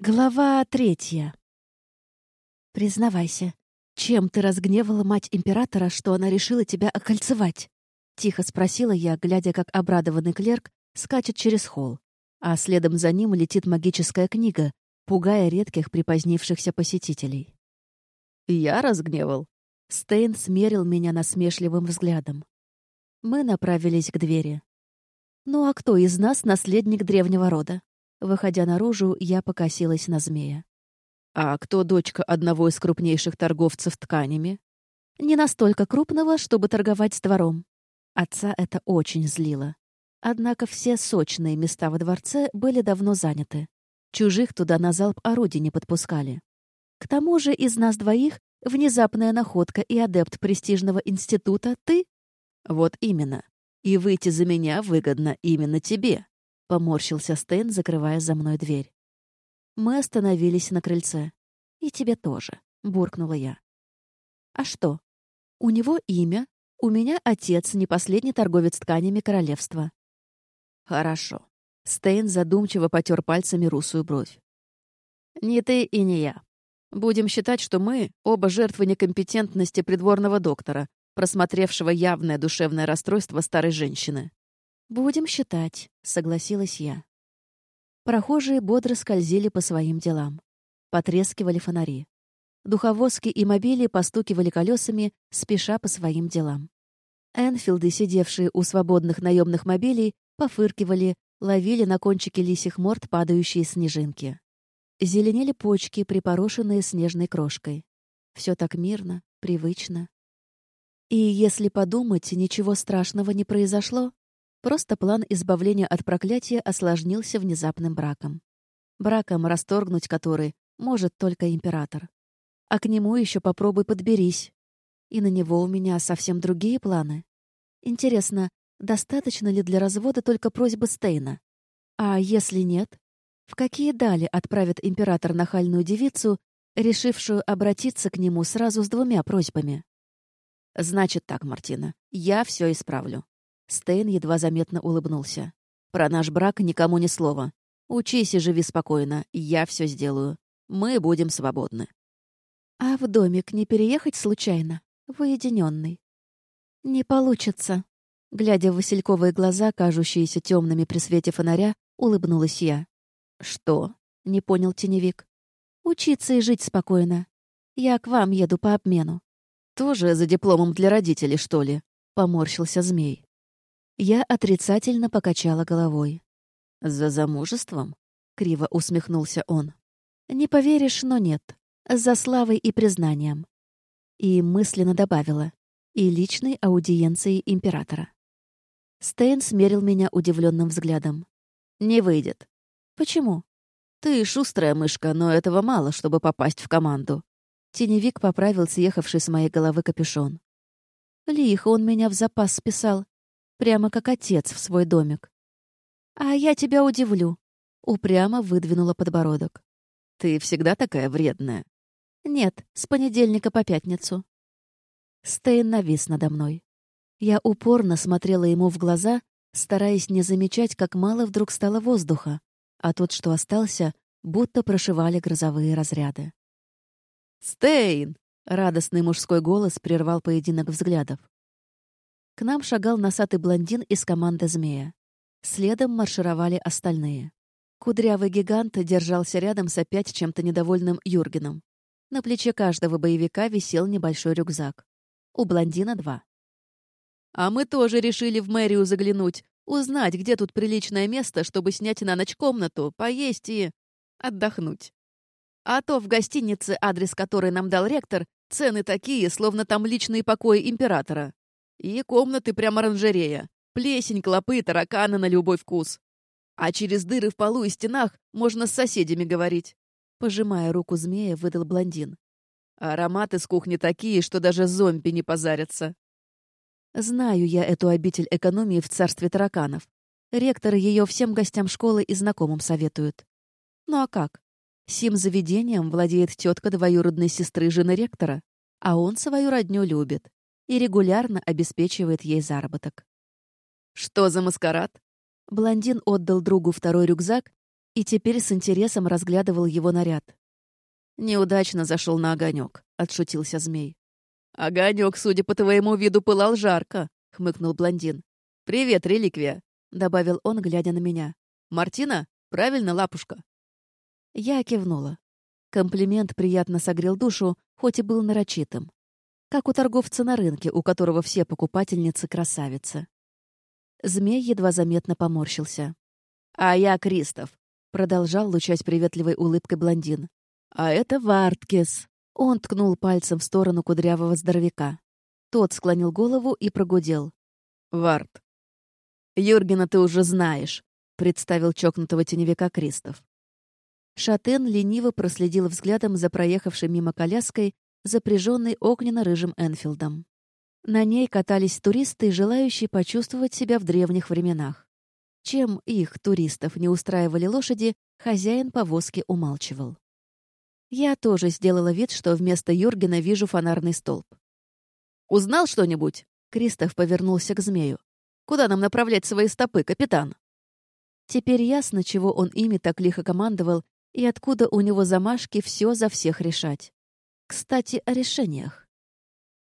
Глава третья. «Признавайся, чем ты разгневала мать императора, что она решила тебя окольцевать?» — тихо спросила я, глядя, как обрадованный клерк скачет через холл, а следом за ним летит магическая книга, пугая редких припозднившихся посетителей. «Я разгневал?» Стейн смерил меня насмешливым взглядом. Мы направились к двери. «Ну а кто из нас наследник древнего рода?» Выходя наружу, я покосилась на змея. «А кто дочка одного из крупнейших торговцев тканями?» «Не настолько крупного, чтобы торговать с двором». Отца это очень злило. Однако все сочные места во дворце были давно заняты. Чужих туда на залп орудий не подпускали. К тому же из нас двоих внезапная находка и адепт престижного института ты? Вот именно. И выйти за меня выгодно именно тебе. Поморщился Стэн, закрывая за мной дверь. Мы остановились на крыльце. «И тебе тоже», — буркнула я. «А что? У него имя, у меня отец, не последний торговец тканями королевства». «Хорошо». Стейн задумчиво потер пальцами русую бровь. «Не ты и не я. Будем считать, что мы оба жертвы некомпетентности придворного доктора, просмотревшего явное душевное расстройство старой женщины. «Будем считать», — согласилась я. Прохожие бодро скользили по своим делам. Потрескивали фонари. Духовозки и мобили постукивали колесами, спеша по своим делам. Энфилды, сидевшие у свободных наемных мобилей, пофыркивали, ловили на кончике лисих морд падающие снежинки. Зеленели почки, припорошенные снежной крошкой. Все так мирно, привычно. И если подумать, ничего страшного не произошло, Просто план избавления от проклятия осложнился внезапным браком. Браком, расторгнуть который может только император. А к нему еще попробуй подберись. И на него у меня совсем другие планы. Интересно, достаточно ли для развода только просьбы Стейна? А если нет? В какие дали отправит император нахальную девицу, решившую обратиться к нему сразу с двумя просьбами? «Значит так, Мартина, я все исправлю. Стейн едва заметно улыбнулся. «Про наш брак никому ни слова. Учись и живи спокойно, я все сделаю. Мы будем свободны». «А в домик не переехать случайно? В уединенный?» «Не получится». Глядя в васильковые глаза, кажущиеся темными при свете фонаря, улыбнулась я. «Что?» — не понял теневик. «Учиться и жить спокойно. Я к вам еду по обмену». «Тоже за дипломом для родителей, что ли?» — поморщился змей. Я отрицательно покачала головой. «За замужеством?» — криво усмехнулся он. «Не поверишь, но нет. За славой и признанием». И мысленно добавила. «И личной аудиенцией императора». Стейн смерил меня удивленным взглядом. «Не выйдет». «Почему?» «Ты шустрая мышка, но этого мало, чтобы попасть в команду». Теневик поправил съехавший с моей головы капюшон. Лихо он меня в запас списал. Прямо как отец в свой домик. «А я тебя удивлю», — упрямо выдвинула подбородок. «Ты всегда такая вредная?» «Нет, с понедельника по пятницу». Стейн навис надо мной. Я упорно смотрела ему в глаза, стараясь не замечать, как мало вдруг стало воздуха, а тот, что остался, будто прошивали грозовые разряды. «Стейн!» — радостный мужской голос прервал поединок взглядов. К нам шагал носатый блондин из команды «Змея». Следом маршировали остальные. Кудрявый гигант держался рядом с опять чем-то недовольным Юргеном. На плече каждого боевика висел небольшой рюкзак. У блондина два. «А мы тоже решили в мэрию заглянуть, узнать, где тут приличное место, чтобы снять на ночь комнату, поесть и... отдохнуть. А то в гостинице, адрес которой нам дал ректор, цены такие, словно там личные покои императора. И комнаты прямо оранжерея. Плесень, клопы, тараканы на любой вкус. А через дыры в полу и стенах можно с соседями говорить. Пожимая руку змея, выдал блондин. Ароматы с кухни такие, что даже зомби не позарятся. Знаю я эту обитель экономии в царстве тараканов. Ректор ее всем гостям школы и знакомым советуют. Ну а как? Сим заведением владеет тетка двоюродной сестры жены ректора, а он свою родню любит и регулярно обеспечивает ей заработок. «Что за маскарад?» Блондин отдал другу второй рюкзак и теперь с интересом разглядывал его наряд. «Неудачно зашел на огонек», — отшутился змей. «Огонек, судя по твоему виду, пылал жарко», — хмыкнул блондин. «Привет, реликвия», — добавил он, глядя на меня. «Мартина? Правильно, лапушка?» Я кивнула. Комплимент приятно согрел душу, хоть и был нарочитым. Как у торговца на рынке, у которого все покупательницы красавицы. Змей едва заметно поморщился. «А я Кристоф», — продолжал лучать приветливой улыбкой блондин. «А это Варткис». Он ткнул пальцем в сторону кудрявого здоровяка. Тот склонил голову и прогудел. «Варт». «Юргена ты уже знаешь», — представил чокнутого теневика Кристоф. Шатен лениво проследил взглядом за проехавшей мимо коляской, запряженной огненно-рыжим Энфилдом. На ней катались туристы, желающие почувствовать себя в древних временах. Чем их, туристов, не устраивали лошади, хозяин повозки умалчивал. Я тоже сделала вид, что вместо Юргена вижу фонарный столб. «Узнал что-нибудь?» Кристоф повернулся к змею. «Куда нам направлять свои стопы, капитан?» Теперь ясно, чего он ими так лихо командовал и откуда у него замашки все за всех решать. Кстати, о решениях.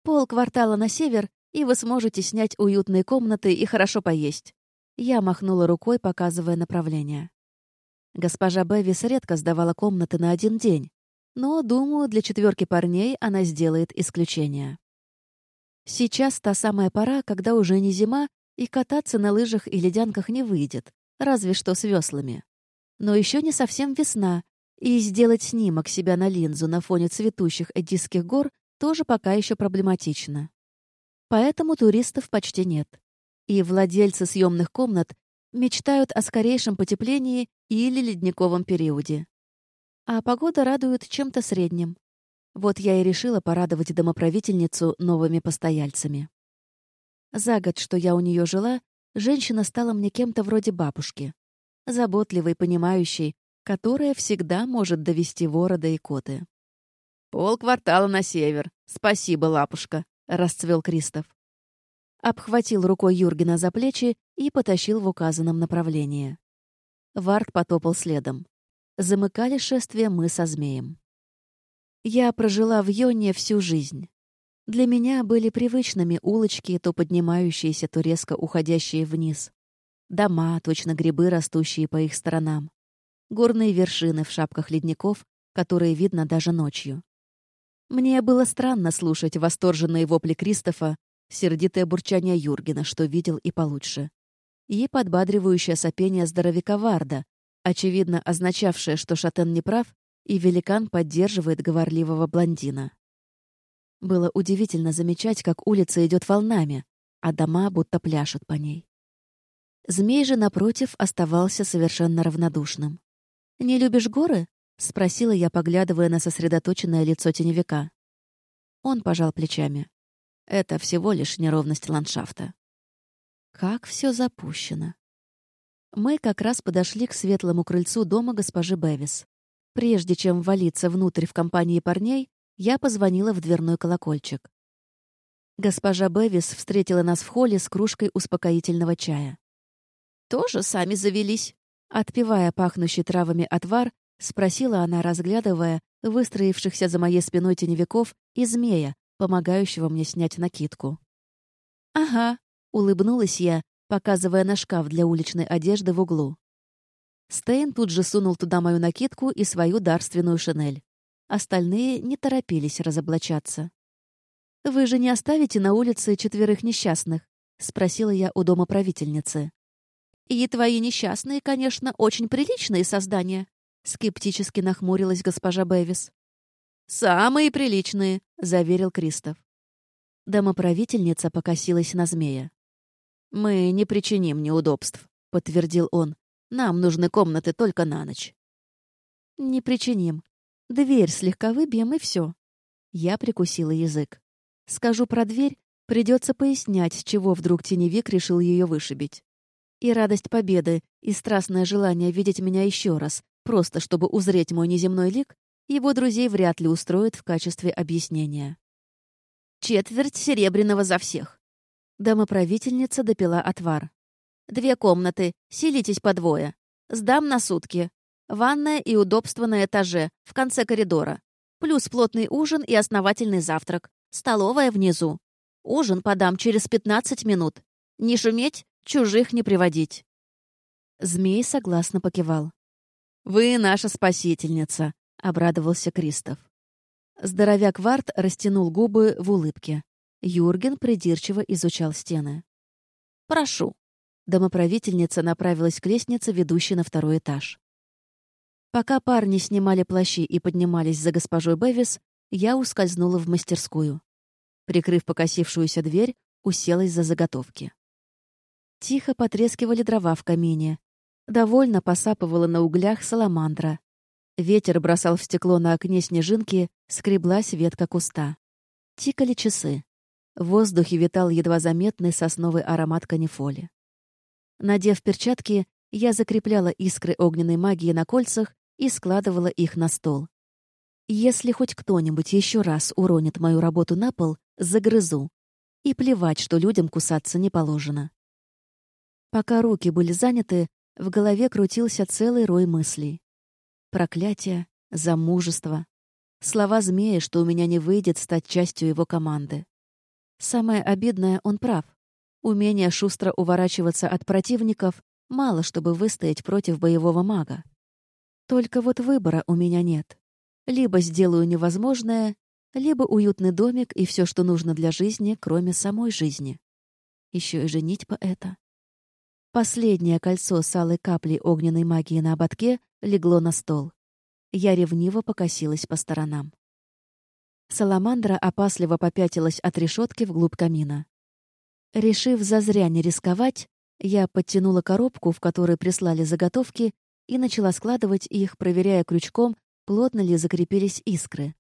Пол квартала на север, и вы сможете снять уютные комнаты и хорошо поесть. Я махнула рукой, показывая направление. Госпожа Бэвис редко сдавала комнаты на один день, но, думаю, для четверки парней она сделает исключение. Сейчас та самая пора, когда уже не зима, и кататься на лыжах и ледянках не выйдет, разве что с веслами но еще не совсем весна, и сделать снимок себя на линзу на фоне цветущих Эдисских гор тоже пока еще проблематично. Поэтому туристов почти нет. И владельцы съемных комнат мечтают о скорейшем потеплении или ледниковом периоде. А погода радует чем-то средним. Вот я и решила порадовать домоправительницу новыми постояльцами. За год, что я у нее жила, женщина стала мне кем-то вроде бабушки заботливой, понимающей, которая всегда может довести вора до икоты. «Полквартала на север. Спасибо, лапушка», — расцвел Кристоф. Обхватил рукой Юргена за плечи и потащил в указанном направлении. Вард потопал следом. Замыкали шествие мы со змеем. Я прожила в Йоне всю жизнь. Для меня были привычными улочки, то поднимающиеся, то резко уходящие вниз. Дома, точно грибы, растущие по их сторонам. Горные вершины в шапках ледников, которые видно даже ночью. Мне было странно слушать восторженные вопли Кристофа, сердитое бурчание Юргена, что видел и получше, и подбадривающее сопение здоровяка Варда, очевидно означавшее, что Шатен не прав, и великан поддерживает говорливого блондина. Было удивительно замечать, как улица идет волнами, а дома будто пляшут по ней. Змей же, напротив, оставался совершенно равнодушным. «Не любишь горы?» — спросила я, поглядывая на сосредоточенное лицо теневика. Он пожал плечами. «Это всего лишь неровность ландшафта». Как все запущено. Мы как раз подошли к светлому крыльцу дома госпожи Бевис. Прежде чем валиться внутрь в компании парней, я позвонила в дверной колокольчик. Госпожа Бевис встретила нас в холле с кружкой успокоительного чая тоже сами завелись?» Отпивая пахнущий травами отвар, спросила она, разглядывая выстроившихся за моей спиной теневиков и змея, помогающего мне снять накидку. «Ага», — улыбнулась я, показывая на шкаф для уличной одежды в углу. Стейн тут же сунул туда мою накидку и свою дарственную шинель. Остальные не торопились разоблачаться. «Вы же не оставите на улице четверых несчастных?» — спросила я у дома правительницы. «И твои несчастные, конечно, очень приличные создания», — скептически нахмурилась госпожа Бэвис. «Самые приличные», — заверил Кристоф. Домоправительница покосилась на змея. «Мы не причиним неудобств», — подтвердил он. «Нам нужны комнаты только на ночь». «Не причиним. Дверь слегка выбьем, и все. Я прикусила язык. Скажу про дверь, придется пояснять, с чего вдруг теневик решил ее вышибить. И радость победы, и страстное желание видеть меня еще раз, просто чтобы узреть мой неземной лик, его друзей вряд ли устроит в качестве объяснения. «Четверть серебряного за всех». Домоправительница допила отвар. «Две комнаты, селитесь по двое. Сдам на сутки. Ванная и удобство на этаже, в конце коридора. Плюс плотный ужин и основательный завтрак. Столовая внизу. Ужин подам через 15 минут. Не шуметь, чужих не приводить. Змей согласно покивал. «Вы наша спасительница», — обрадовался Кристоф. Здоровяк Варт растянул губы в улыбке. Юрген придирчиво изучал стены. «Прошу». Домоправительница направилась к лестнице, ведущей на второй этаж. Пока парни снимали плащи и поднимались за госпожой Бевис, я ускользнула в мастерскую. Прикрыв покосившуюся дверь, уселась за заготовки. Тихо потрескивали дрова в камине. Довольно посапывала на углях саламандра. Ветер бросал в стекло на окне снежинки, скреблась ветка куста. Тикали часы. В воздухе витал едва заметный сосновый аромат канифоли. Надев перчатки, я закрепляла искры огненной магии на кольцах и складывала их на стол. Если хоть кто-нибудь еще раз уронит мою работу на пол, загрызу. И плевать, что людям кусаться не положено. Пока руки были заняты, в голове крутился целый рой мыслей. Проклятие, замужество, слова змея, что у меня не выйдет стать частью его команды. Самое обидное, он прав. Умение шустро уворачиваться от противников мало, чтобы выстоять против боевого мага. Только вот выбора у меня нет. Либо сделаю невозможное, либо уютный домик и все, что нужно для жизни, кроме самой жизни. Еще и женить по это. Последнее кольцо с алой каплей огненной магии на ободке легло на стол. Я ревниво покосилась по сторонам. Саламандра опасливо попятилась от решетки вглубь камина. Решив зазря не рисковать, я подтянула коробку, в которой прислали заготовки, и начала складывать их, проверяя крючком, плотно ли закрепились искры.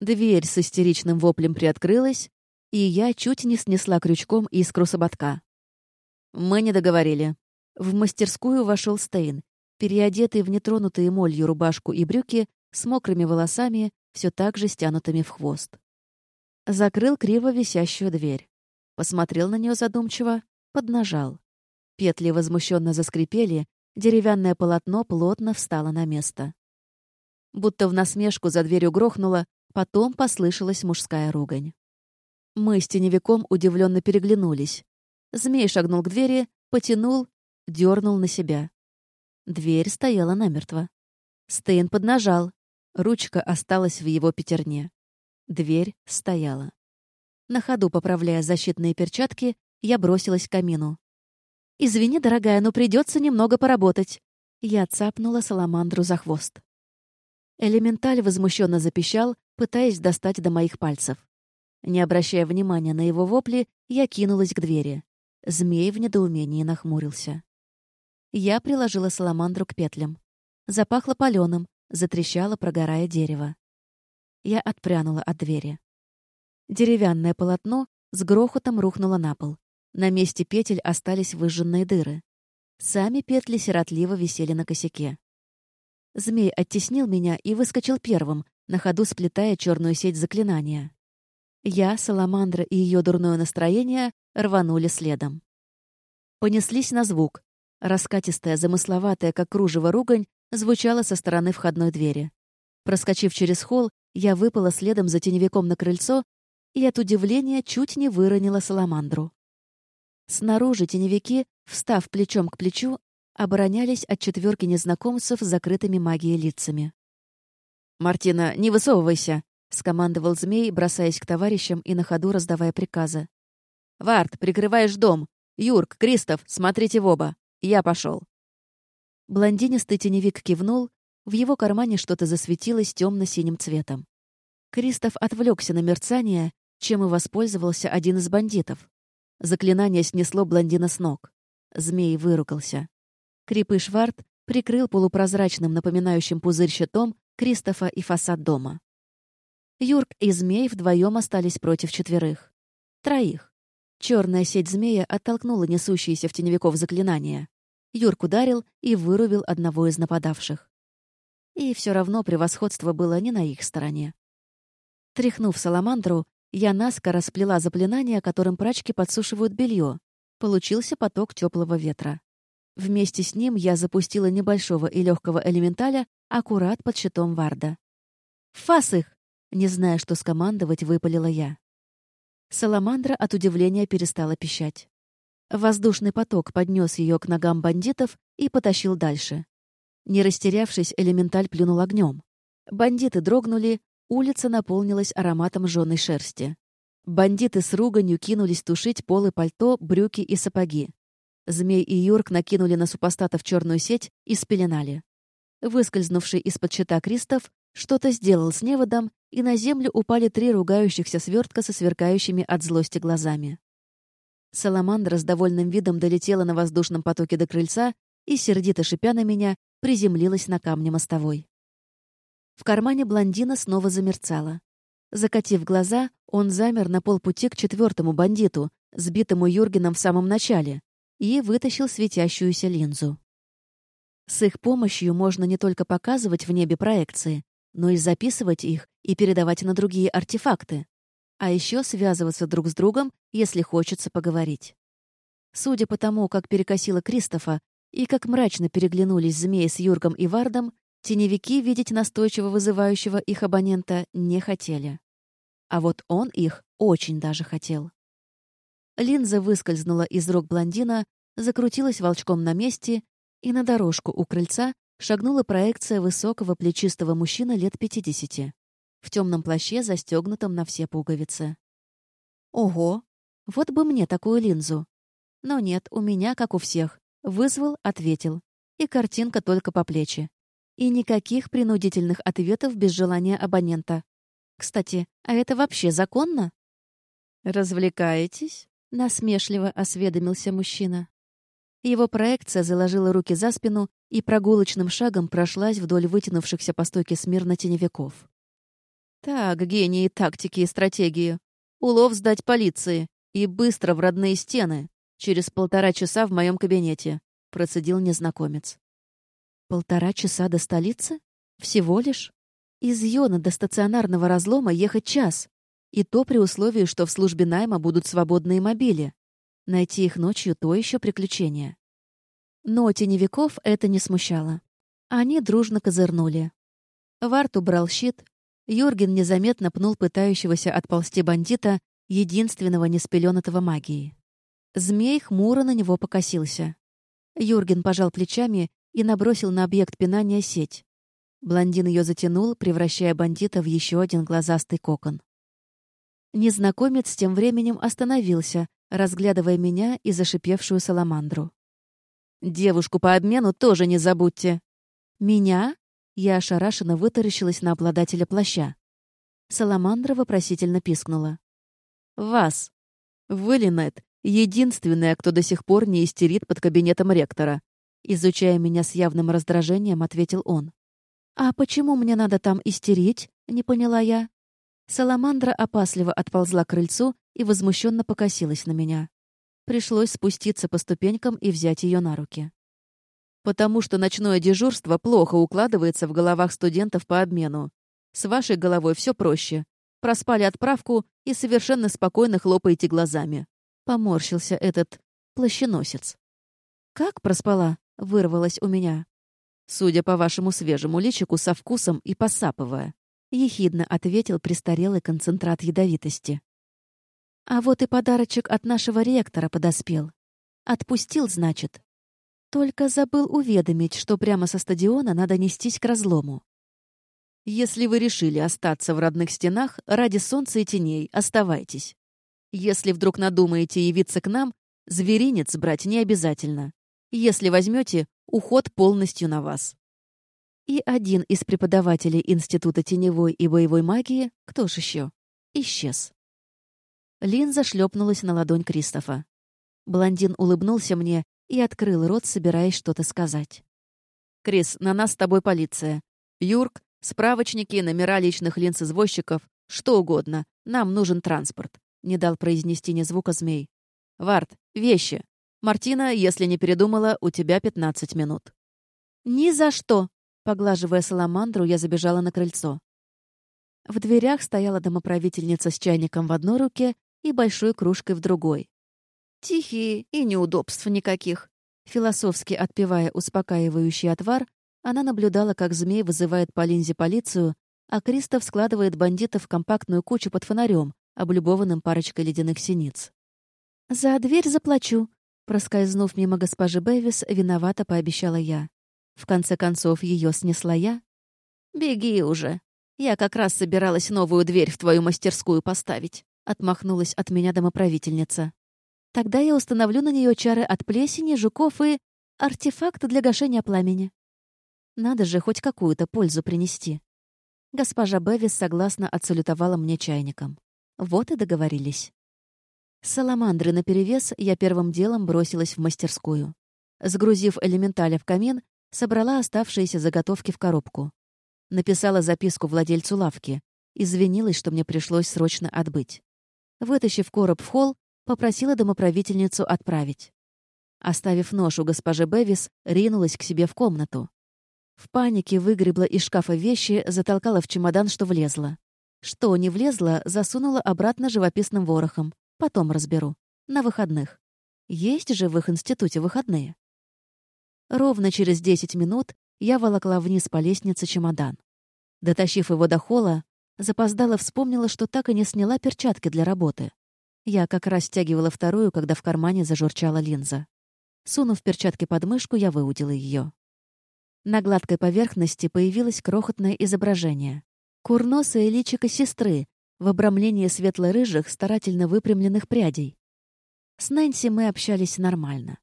Дверь с истеричным воплем приоткрылась, и я чуть не снесла крючком искру с ободка. Мы не договорили. В мастерскую вошел Стейн, переодетый в нетронутые молью рубашку и брюки, с мокрыми волосами, все так же стянутыми в хвост. Закрыл криво висящую дверь. Посмотрел на нее задумчиво, поднажал. Петли возмущенно заскрипели, деревянное полотно плотно встало на место. Будто в насмешку за дверью грохнуло, потом послышалась мужская ругань. Мы с теневиком удивленно переглянулись. Змей шагнул к двери, потянул, дернул на себя. Дверь стояла намертво. Стейн поднажал, Ручка осталась в его пятерне. Дверь стояла. На ходу, поправляя защитные перчатки, я бросилась к камину. «Извини, дорогая, но придется немного поработать». Я цапнула саламандру за хвост. Элементаль возмущенно запищал, пытаясь достать до моих пальцев. Не обращая внимания на его вопли, я кинулась к двери. Змей в недоумении нахмурился. Я приложила саламандру к петлям. Запахло паленым, затрещало, прогорая дерево. Я отпрянула от двери. Деревянное полотно с грохотом рухнуло на пол. На месте петель остались выжженные дыры. Сами петли сиротливо висели на косяке. Змей оттеснил меня и выскочил первым, на ходу сплетая черную сеть заклинания. Я, Саламандра и ее дурное настроение рванули следом. Понеслись на звук. Раскатистая, замысловатая, как кружево ругань, звучало со стороны входной двери. Проскочив через холл, я выпала следом за теневиком на крыльцо и от удивления чуть не выронила саламандру. Снаружи теневики, встав плечом к плечу, оборонялись от четверки незнакомцев с закрытыми магией лицами. «Мартина, не высовывайся!» — скомандовал змей, бросаясь к товарищам и на ходу раздавая приказы. «Вард, прикрываешь дом! Юрк, Кристоф, смотрите в оба! Я пошел. Блондинистый теневик кивнул, в его кармане что-то засветилось темно-синим цветом. Кристоф отвлекся на мерцание, чем и воспользовался один из бандитов. Заклинание снесло блондина с ног. Змей выругался. Крипыш Варт прикрыл полупрозрачным, напоминающим пузырь щитом Кристофа и фасад дома. Юрк и Змей вдвоем остались против четверых. Троих. Черная сеть змея оттолкнула несущиеся в теневиков заклинания. Юрк ударил и вырубил одного из нападавших. И все равно превосходство было не на их стороне. Тряхнув саламандру, я наскоро сплела заклинание, которым прачки подсушивают белье. Получился поток теплого ветра. Вместе с ним я запустила небольшого и легкого элементаля аккурат под щитом Варда. «Фас их!» Не зная, что скомандовать, выпалила я. Саламандра от удивления перестала пищать. Воздушный поток поднес ее к ногам бандитов и потащил дальше. Не растерявшись, элементаль плюнул огнем. Бандиты дрогнули, улица наполнилась ароматом жженой шерсти. Бандиты с руганью кинулись тушить полы пальто, брюки и сапоги. Змей и Юрк накинули на супостатов черную сеть и спеленали. Выскользнувший из-под щита Кристоф что-то сделал с неводом, и на землю упали три ругающихся свертка со сверкающими от злости глазами. Саламандра с довольным видом долетела на воздушном потоке до крыльца и, сердито шипя на меня, приземлилась на камне мостовой. В кармане блондина снова замерцало. Закатив глаза, он замер на полпути к четвертому бандиту, сбитому Юргеном в самом начале, и вытащил светящуюся линзу. С их помощью можно не только показывать в небе проекции, но и записывать их и передавать на другие артефакты, а еще связываться друг с другом, если хочется поговорить. Судя по тому, как перекосило Кристофа и как мрачно переглянулись змеи с Юргом и Вардом, теневики видеть настойчиво вызывающего их абонента не хотели. А вот он их очень даже хотел. Линза выскользнула из рук блондина, закрутилась волчком на месте, и на дорожку у крыльца шагнула проекция высокого плечистого мужчины лет пятидесяти, в темном плаще, застегнутом на все пуговицы. Ого! Вот бы мне такую линзу. Но нет, у меня, как у всех. Вызвал, ответил. И картинка только по плечи. И никаких принудительных ответов без желания абонента. Кстати, а это вообще законно? «Развлекаетесь?» — насмешливо осведомился мужчина. Его проекция заложила руки за спину и прогулочным шагом прошлась вдоль вытянувшихся по стойке смирно теневиков. «Так, гении тактики и стратегии. Улов сдать полиции. И быстро в родные стены. Через полтора часа в моем кабинете», — процедил незнакомец. «Полтора часа до столицы? Всего лишь?» Из Йона до стационарного разлома ехать час. И то при условии, что в службе найма будут свободные мобили. Найти их ночью — то еще приключение. Но теневиков это не смущало. Они дружно козырнули. Варт убрал щит. Юрген незаметно пнул пытающегося отползти бандита, единственного неспеленатого магии. Змей хмуро на него покосился. Юрген пожал плечами и набросил на объект пинания сеть. Блондин ее затянул, превращая бандита в еще один глазастый кокон. Незнакомец тем временем остановился, разглядывая меня и зашипевшую саламандру. «Девушку по обмену тоже не забудьте!» «Меня?» Я ошарашенно вытаращилась на обладателя плаща. Саламандра вопросительно пискнула. «Вас. Вы, Линет, единственная, кто до сих пор не истерит под кабинетом ректора», изучая меня с явным раздражением, ответил он. «А почему мне надо там истерить?» — не поняла я. Саламандра опасливо отползла к крыльцу и возмущенно покосилась на меня. Пришлось спуститься по ступенькам и взять ее на руки. «Потому что ночное дежурство плохо укладывается в головах студентов по обмену. С вашей головой все проще. Проспали отправку и совершенно спокойно хлопаете глазами». Поморщился этот плащеносец. «Как проспала?» — вырвалось у меня. Судя по вашему свежему личику, со вкусом и посапывая. Ехидно ответил престарелый концентрат ядовитости. А вот и подарочек от нашего ректора подоспел. Отпустил, значит. Только забыл уведомить, что прямо со стадиона надо нестись к разлому. Если вы решили остаться в родных стенах, ради солнца и теней оставайтесь. Если вдруг надумаете явиться к нам, зверинец брать не обязательно. Если возьмете, уход полностью на вас. И один из преподавателей Института теневой и боевой магии, кто ж еще, исчез. Линза шлепнулась на ладонь Кристофа. Блондин улыбнулся мне и открыл рот, собираясь что-то сказать. «Крис, на нас с тобой полиция. Юрк, справочники, номера личных линз извозчиков, что угодно. Нам нужен транспорт», — не дал произнести ни звука змей. «Вард, вещи. «Мартина, если не передумала, у тебя 15 минут». «Ни за что!» Поглаживая саламандру, я забежала на крыльцо. В дверях стояла домоправительница с чайником в одной руке и большой кружкой в другой. «Тихие и неудобств никаких», Философски отпивая успокаивающий отвар, она наблюдала, как змей вызывает по линзе полицию, а Кристоф складывает бандитов в компактную кучу под фонарем, облюбованным парочкой ледяных синиц. «За дверь заплачу», — проскользнув мимо госпожи Бэвис, виновато пообещала я. В конце концов, ее снесла я. «Беги уже. Я как раз собиралась новую дверь в твою мастерскую поставить», — отмахнулась от меня домоправительница. «Тогда я установлю на нее чары от плесени, жуков и... артефакт для гашения пламени. Надо же хоть какую-то пользу принести». Госпожа Бэвис согласно отсалютовала мне чайником. Вот и договорились. Саламандры наперевес я первым делом бросилась в мастерскую. Сгрузив элементаля в камин, собрала оставшиеся заготовки в коробку. Написала записку владельцу лавки. Извинилась, что мне пришлось срочно отбыть. Вытащив короб в холл, попросила домоправительницу отправить. Оставив нож у госпожи Бевис, ринулась к себе в комнату. В панике выгребла из шкафа вещи, затолкала в чемодан, что влезла. Что не влезло, засунула обратно живописным ворохом. Потом разберу. На выходных. Есть же в их институте выходные. Ровно через 10 минут я волокла вниз по лестнице чемодан. Дотащив его до холла, запоздала вспомнила, что так и не сняла перчатки для работы. Я как раз стягивала вторую, когда в кармане зажурчала линза. Сунув перчатки под мышку, я выудила ее. На гладкой поверхности появилось крохотное изображение. Курносое личико сестры в обрамлении светло-рыжих, старательно выпрямленных прядей. С Нэнси мы общались нормально.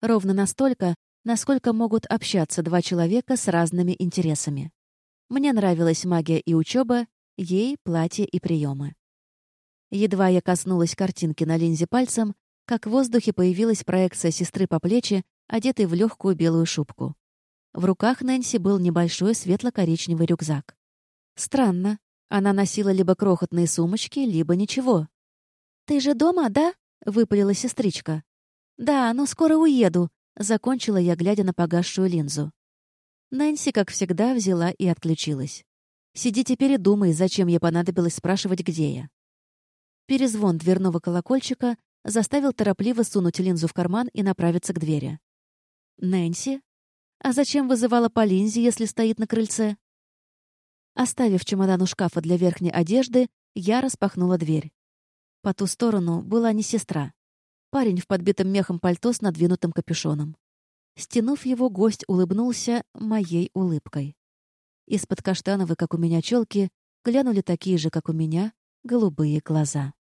Ровно настолько, насколько могут общаться два человека с разными интересами. Мне нравилась магия и учеба, ей — платье и приемы. Едва я коснулась картинки на линзе пальцем, как в воздухе появилась проекция сестры по плечи, одетой в легкую белую шубку. В руках Нэнси был небольшой светло-коричневый рюкзак. Странно. Она носила либо крохотные сумочки, либо ничего. «Ты же дома, да?» — выпалила сестричка. «Да, но скоро уеду», Закончила я, глядя на погасшую линзу. Нэнси, как всегда, взяла и отключилась. «Сиди теперь и думай, зачем я понадобилось спрашивать, где я». Перезвон дверного колокольчика заставил торопливо сунуть линзу в карман и направиться к двери. «Нэнси? А зачем вызывала по линзе, если стоит на крыльце?» Оставив чемодан у шкафа для верхней одежды, я распахнула дверь. По ту сторону была не сестра. Парень в подбитом мехом пальто с надвинутым капюшоном. Стянув его, гость улыбнулся моей улыбкой. Из-под каштановой, как у меня, челки глянули такие же, как у меня, голубые глаза.